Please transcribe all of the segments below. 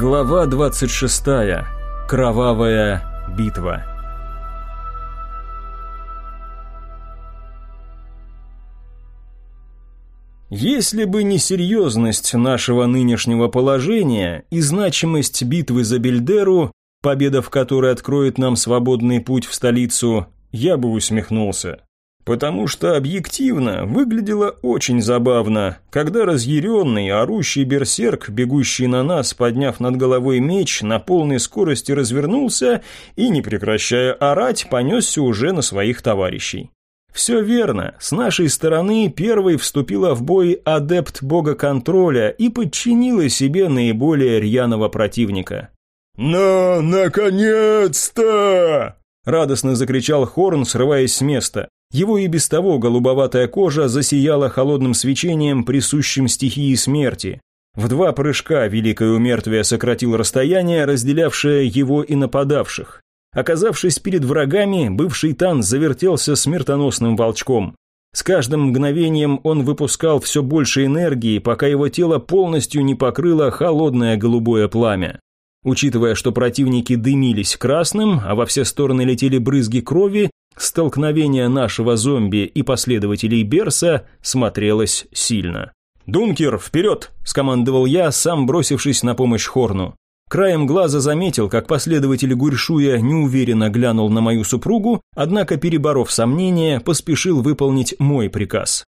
Глава 26. Кровавая битва. Если бы не серьезность нашего нынешнего положения и значимость битвы за Бельдеру, победа в которой откроет нам свободный путь в столицу, я бы усмехнулся. Потому что объективно выглядело очень забавно, когда разъяренный, орущий берсерк, бегущий на нас, подняв над головой меч, на полной скорости развернулся и, не прекращая орать, понесся уже на своих товарищей. Все верно, с нашей стороны первой вступила в бой адепт бога контроля и подчинила себе наиболее рьяного противника. «На, наконец-то!» Радостно закричал Хорн, срываясь с места. Его и без того голубоватая кожа засияла холодным свечением, присущим стихии смерти. В два прыжка Великое Умертвие сократил расстояние, разделявшее его и нападавших. Оказавшись перед врагами, бывший Тан завертелся смертоносным волчком. С каждым мгновением он выпускал все больше энергии, пока его тело полностью не покрыло холодное голубое пламя. Учитывая, что противники дымились красным, а во все стороны летели брызги крови, столкновение нашего зомби и последователей Берса смотрелось сильно. «Дункер, вперед!» – скомандовал я, сам бросившись на помощь Хорну. Краем глаза заметил, как последователь Гурьшуя неуверенно глянул на мою супругу, однако, переборов сомнения, поспешил выполнить мой приказ.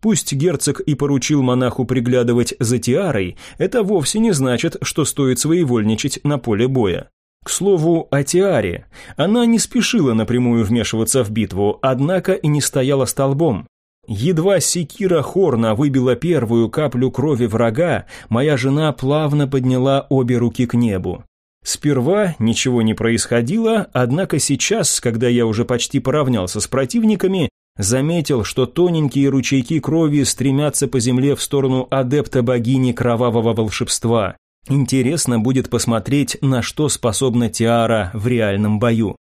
Пусть герцог и поручил монаху приглядывать за Тиарой, это вовсе не значит, что стоит своевольничать на поле боя. К слову о Тиаре. Она не спешила напрямую вмешиваться в битву, однако и не стояла столбом. Едва секира Хорна выбила первую каплю крови врага, моя жена плавно подняла обе руки к небу. Сперва ничего не происходило, однако сейчас, когда я уже почти поравнялся с противниками, заметил, что тоненькие ручейки крови стремятся по земле в сторону адепта богини кровавого волшебства. Интересно будет посмотреть, на что способна Тиара в реальном бою.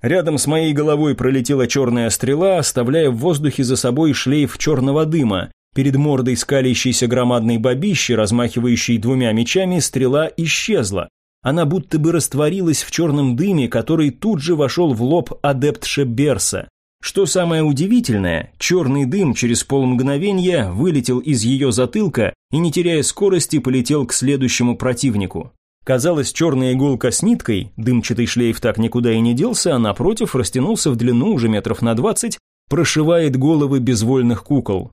Рядом с моей головой пролетела черная стрела, оставляя в воздухе за собой шлейф черного дыма. Перед мордой скалящейся громадной бабищи, размахивающей двумя мечами, стрела исчезла. Она будто бы растворилась в черном дыме, который тут же вошел в лоб адепт Шеберса. Что самое удивительное, черный дым через полмгновения вылетел из ее затылка и, не теряя скорости, полетел к следующему противнику. Казалось, черная иголка с ниткой, дымчатый шлейф так никуда и не делся, а напротив растянулся в длину уже метров на двадцать, прошивает головы безвольных кукол.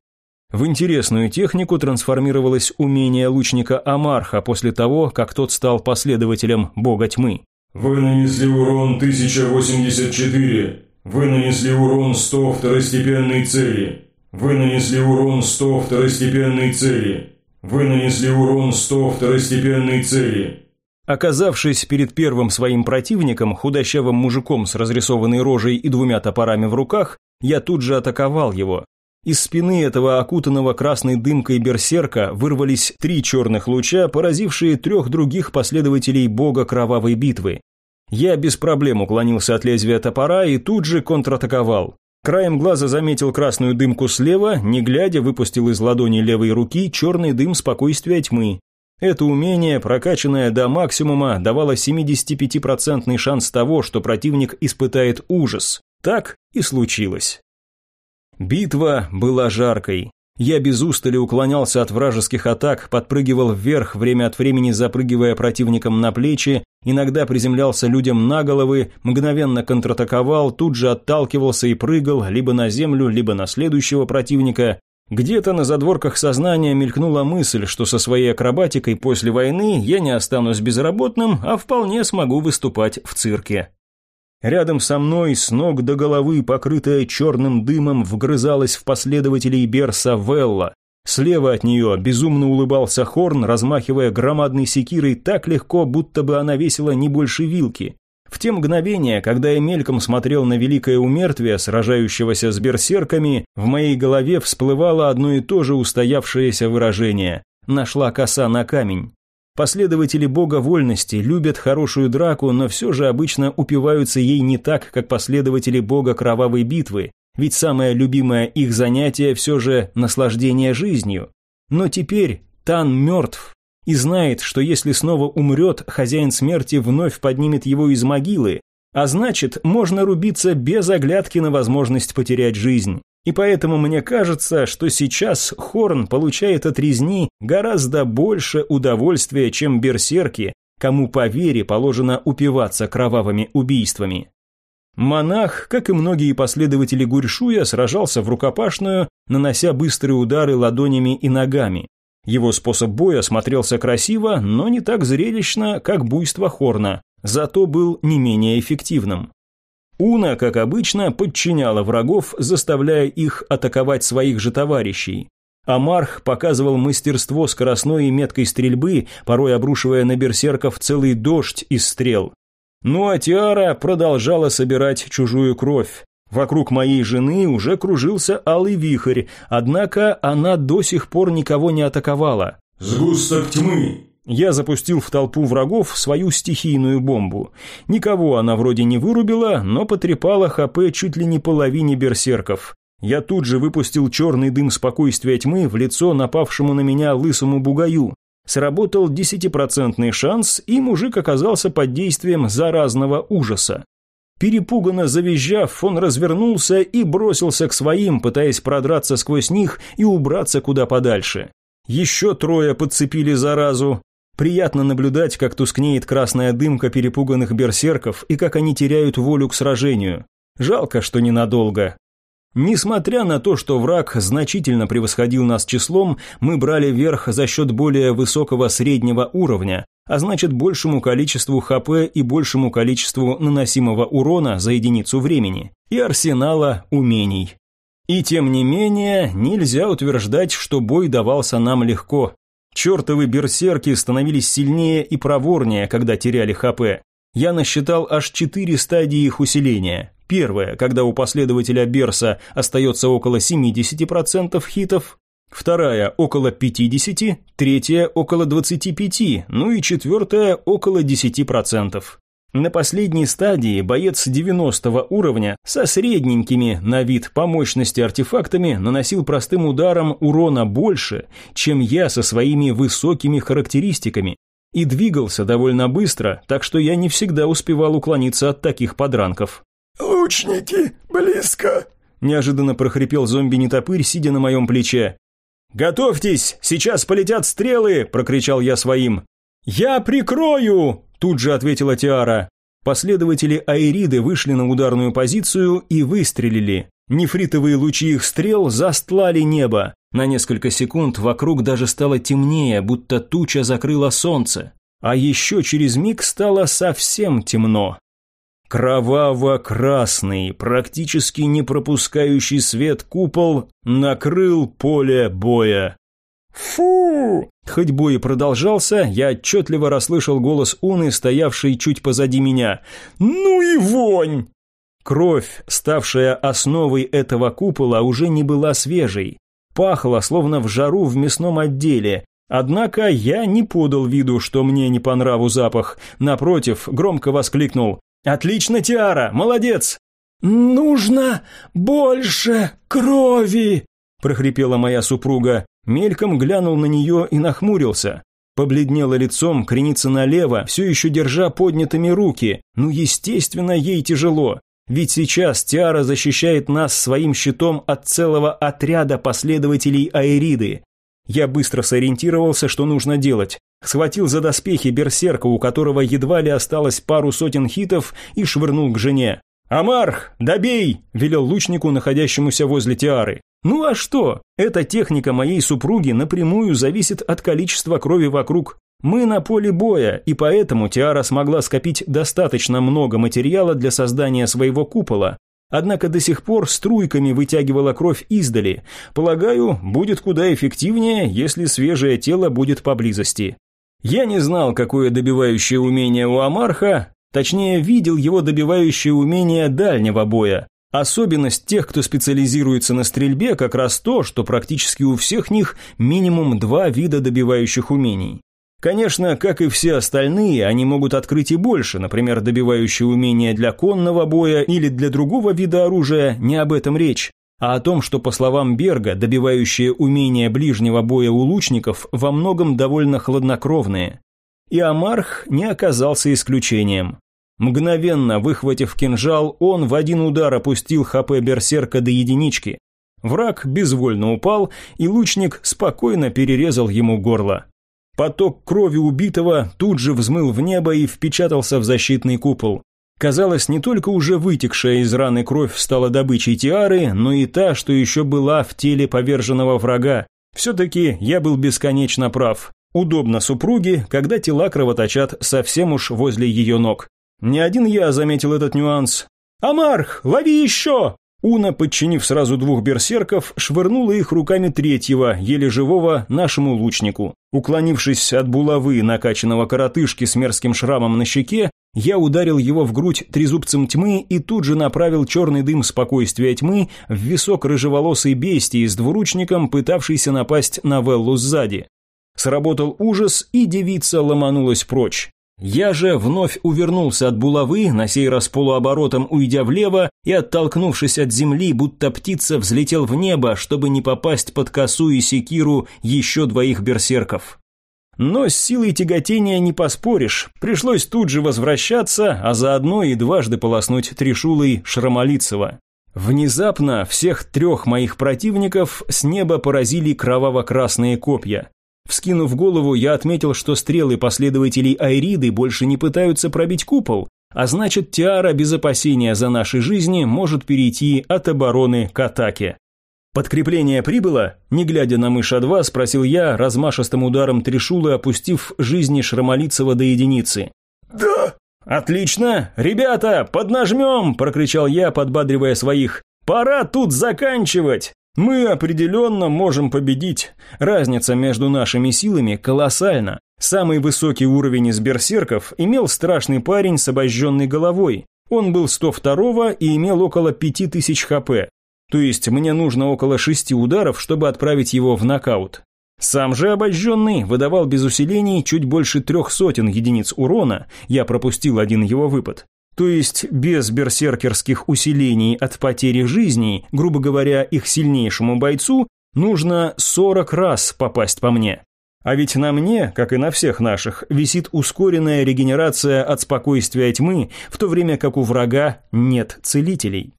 В интересную технику трансформировалось умение лучника Амарха после того, как тот стал последователем бога тьмы. «Вы нанесли урон 1084. Вы нанесли урон 100 второстепенной цели. Вы нанесли урон 100 второстепенной цели. Вы нанесли урон 100 второстепенной цели». Оказавшись перед первым своим противником, худощавым мужиком с разрисованной рожей и двумя топорами в руках, я тут же атаковал его. Из спины этого окутанного красной дымкой берсерка вырвались три черных луча, поразившие трех других последователей бога кровавой битвы. Я без проблем уклонился от лезвия топора и тут же контратаковал. Краем глаза заметил красную дымку слева, не глядя, выпустил из ладони левой руки черный дым спокойствия тьмы. Это умение, прокачанное до максимума, давало 75% шанс того, что противник испытает ужас. Так и случилось. Битва была жаркой. Я без устали уклонялся от вражеских атак, подпрыгивал вверх, время от времени запрыгивая противникам на плечи, иногда приземлялся людям на головы, мгновенно контратаковал, тут же отталкивался и прыгал либо на землю, либо на следующего противника. Где-то на задворках сознания мелькнула мысль, что со своей акробатикой после войны я не останусь безработным, а вполне смогу выступать в цирке. Рядом со мной, с ног до головы, покрытая черным дымом, вгрызалась в последователей Берса Велла. Слева от нее безумно улыбался Хорн, размахивая громадной секирой так легко, будто бы она весила не больше вилки. В те мгновения, когда я мельком смотрел на великое умертвие, сражающегося с берсерками, в моей голове всплывало одно и то же устоявшееся выражение «нашла коса на камень». Последователи бога вольности любят хорошую драку, но все же обычно упиваются ей не так, как последователи бога кровавой битвы, ведь самое любимое их занятие все же наслаждение жизнью. Но теперь Тан мертв, и знает, что если снова умрет, хозяин смерти вновь поднимет его из могилы, а значит, можно рубиться без оглядки на возможность потерять жизнь. И поэтому мне кажется, что сейчас Хорн получает от резни гораздо больше удовольствия, чем берсерки, кому по вере положено упиваться кровавыми убийствами. Монах, как и многие последователи Гурьшуя, сражался в рукопашную, нанося быстрые удары ладонями и ногами. Его способ боя смотрелся красиво, но не так зрелищно, как буйство Хорна, зато был не менее эффективным. Уна, как обычно, подчиняла врагов, заставляя их атаковать своих же товарищей. Амарх показывал мастерство скоростной и меткой стрельбы, порой обрушивая на берсерков целый дождь из стрел. Ну а Тиара продолжала собирать чужую кровь. Вокруг моей жены уже кружился алый вихрь, однако она до сих пор никого не атаковала. «Сгусток тьмы!» Я запустил в толпу врагов свою стихийную бомбу. Никого она вроде не вырубила, но потрепала ХП чуть ли не половине берсерков. Я тут же выпустил черный дым спокойствия тьмы в лицо напавшему на меня лысому бугаю. Сработал десятипроцентный шанс, и мужик оказался под действием заразного ужаса. Перепуганно завизжав, он развернулся и бросился к своим, пытаясь продраться сквозь них и убраться куда подальше. Еще трое подцепили заразу, Приятно наблюдать, как тускнеет красная дымка перепуганных берсерков и как они теряют волю к сражению. Жалко, что ненадолго. Несмотря на то, что враг значительно превосходил нас числом, мы брали верх за счет более высокого среднего уровня, а значит большему количеству ХП и большему количеству наносимого урона за единицу времени, и арсенала умений. И тем не менее, нельзя утверждать, что бой давался нам легко. Чертовы берсерки становились сильнее и проворнее, когда теряли ХП. Я насчитал аж четыре стадии их усиления. Первая, когда у последователя Берса остается около 70% хитов. Вторая – около 50%, третья – около 25%, ну и четвертая – около 10%. На последней стадии боец 90 уровня со средненькими на вид по мощности артефактами наносил простым ударом урона больше, чем я со своими высокими характеристиками, и двигался довольно быстро, так что я не всегда успевал уклониться от таких подранков. «Лучники, близко!» – неожиданно прохрипел зомби-нетопырь, сидя на моем плече. «Готовьтесь, сейчас полетят стрелы!» – прокричал я своим. «Я прикрою!» Тут же ответила Тиара. Последователи Айриды вышли на ударную позицию и выстрелили. Нефритовые лучи их стрел застлали небо. На несколько секунд вокруг даже стало темнее, будто туча закрыла солнце. А еще через миг стало совсем темно. Кроваво-красный, практически не пропускающий свет купол накрыл поле боя. «Фу!» Хоть бой и продолжался, я отчетливо расслышал голос Уны, стоявшей чуть позади меня. «Ну и вонь!» Кровь, ставшая основой этого купола, уже не была свежей. Пахло, словно в жару в мясном отделе. Однако я не подал виду, что мне не по нраву запах. Напротив, громко воскликнул. «Отлично, Тиара! Молодец!» «Нужно больше крови!» – прохрипела моя супруга. Мельком глянул на нее и нахмурился. Побледнела лицом, кренится налево, все еще держа поднятыми руки. Ну, естественно, ей тяжело. Ведь сейчас Тиара защищает нас своим щитом от целого отряда последователей Аэриды. Я быстро сориентировался, что нужно делать. Схватил за доспехи берсерка, у которого едва ли осталось пару сотен хитов, и швырнул к жене. «Амарх, добей!» – велел лучнику, находящемуся возле Тиары. Ну а что? Эта техника моей супруги напрямую зависит от количества крови вокруг. Мы на поле боя, и поэтому Тиара смогла скопить достаточно много материала для создания своего купола. Однако до сих пор струйками вытягивала кровь издали. Полагаю, будет куда эффективнее, если свежее тело будет поблизости. Я не знал, какое добивающее умение у Амарха, точнее, видел его добивающее умение дальнего боя. Особенность тех, кто специализируется на стрельбе, как раз то, что практически у всех них минимум два вида добивающих умений. Конечно, как и все остальные, они могут открыть и больше, например, добивающие умения для конного боя или для другого вида оружия, не об этом речь. А о том, что, по словам Берга, добивающие умения ближнего боя у лучников во многом довольно хладнокровные. И Амарх не оказался исключением. Мгновенно выхватив кинжал, он в один удар опустил ХП берсерка до единички. Враг безвольно упал, и лучник спокойно перерезал ему горло. Поток крови убитого тут же взмыл в небо и впечатался в защитный купол. Казалось, не только уже вытекшая из раны кровь стала добычей Тиары, но и та, что еще была в теле поверженного врага. Все-таки я был бесконечно прав. Удобно супруге, когда тела кровоточат совсем уж возле ее ног. Не один я заметил этот нюанс. «Амарх, лови еще!» Уна, подчинив сразу двух берсерков, швырнула их руками третьего, еле живого, нашему лучнику. Уклонившись от булавы накачанного коротышки с мерзким шрамом на щеке, я ударил его в грудь трезубцем тьмы и тут же направил черный дым спокойствия тьмы в висок рыжеволосой бестии с двуручником, пытавшейся напасть на Веллу сзади. Сработал ужас, и девица ломанулась прочь. Я же вновь увернулся от булавы, на сей раз полуоборотом уйдя влево и, оттолкнувшись от земли, будто птица взлетел в небо, чтобы не попасть под косу и секиру еще двоих берсерков. Но с силой тяготения не поспоришь, пришлось тут же возвращаться, а заодно и дважды полоснуть трешулой Шрамолицева. Внезапно всех трех моих противников с неба поразили кроваво-красные копья. Вскинув голову, я отметил, что стрелы последователей Айриды больше не пытаются пробить купол, а значит, Тиара без опасения за наши жизни может перейти от обороны к атаке. «Подкрепление прибыло?» Не глядя на мышь А2, спросил я, размашистым ударом трешулы опустив жизни Шрамолицева до единицы. «Да!» «Отлично! Ребята, поднажмем!» – прокричал я, подбадривая своих. «Пора тут заканчивать!» Мы определенно можем победить. Разница между нашими силами колоссальна. Самый высокий уровень из берсерков имел страшный парень с обожженной головой. Он был 102 и имел около 5000 хп. То есть мне нужно около 6 ударов, чтобы отправить его в нокаут. Сам же обожженный выдавал без усилений чуть больше трех сотен единиц урона, я пропустил один его выпад. То есть без берсеркерских усилений от потери жизней, грубо говоря, их сильнейшему бойцу, нужно 40 раз попасть по мне. А ведь на мне, как и на всех наших, висит ускоренная регенерация от спокойствия тьмы, в то время как у врага нет целителей.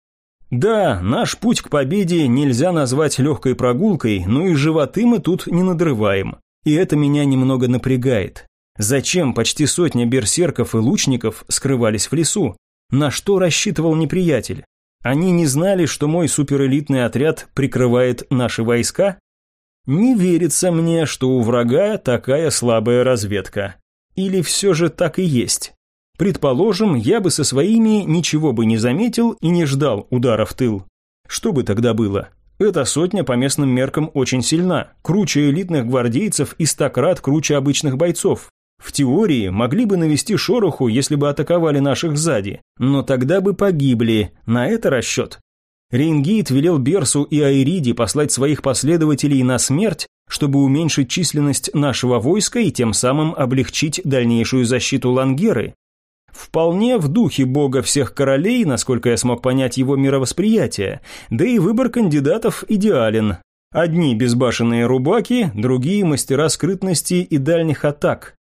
Да, наш путь к победе нельзя назвать легкой прогулкой, но и животы мы тут не надрываем. И это меня немного напрягает. Зачем почти сотня берсерков и лучников скрывались в лесу? На что рассчитывал неприятель? Они не знали, что мой суперэлитный отряд прикрывает наши войска? Не верится мне, что у врага такая слабая разведка. Или все же так и есть? Предположим, я бы со своими ничего бы не заметил и не ждал удара в тыл. Что бы тогда было? Эта сотня по местным меркам очень сильна, круче элитных гвардейцев и стократ круче обычных бойцов. В теории могли бы навести шороху, если бы атаковали наших сзади, но тогда бы погибли, на это расчет. Рейнгейт велел Берсу и Айриди послать своих последователей на смерть, чтобы уменьшить численность нашего войска и тем самым облегчить дальнейшую защиту Лангеры. Вполне в духе бога всех королей, насколько я смог понять его мировосприятие, да и выбор кандидатов идеален. Одни безбашенные рубаки, другие мастера скрытности и дальних атак.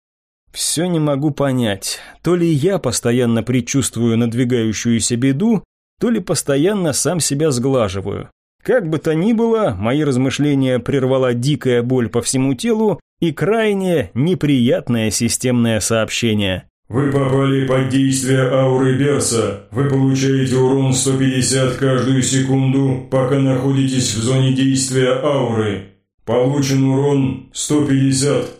Все не могу понять, то ли я постоянно предчувствую надвигающуюся беду, то ли постоянно сам себя сглаживаю. Как бы то ни было, мои размышления прервала дикая боль по всему телу и крайне неприятное системное сообщение. Вы попали под действие ауры Берса. Вы получаете урон 150 каждую секунду, пока находитесь в зоне действия ауры. Получен урон 150.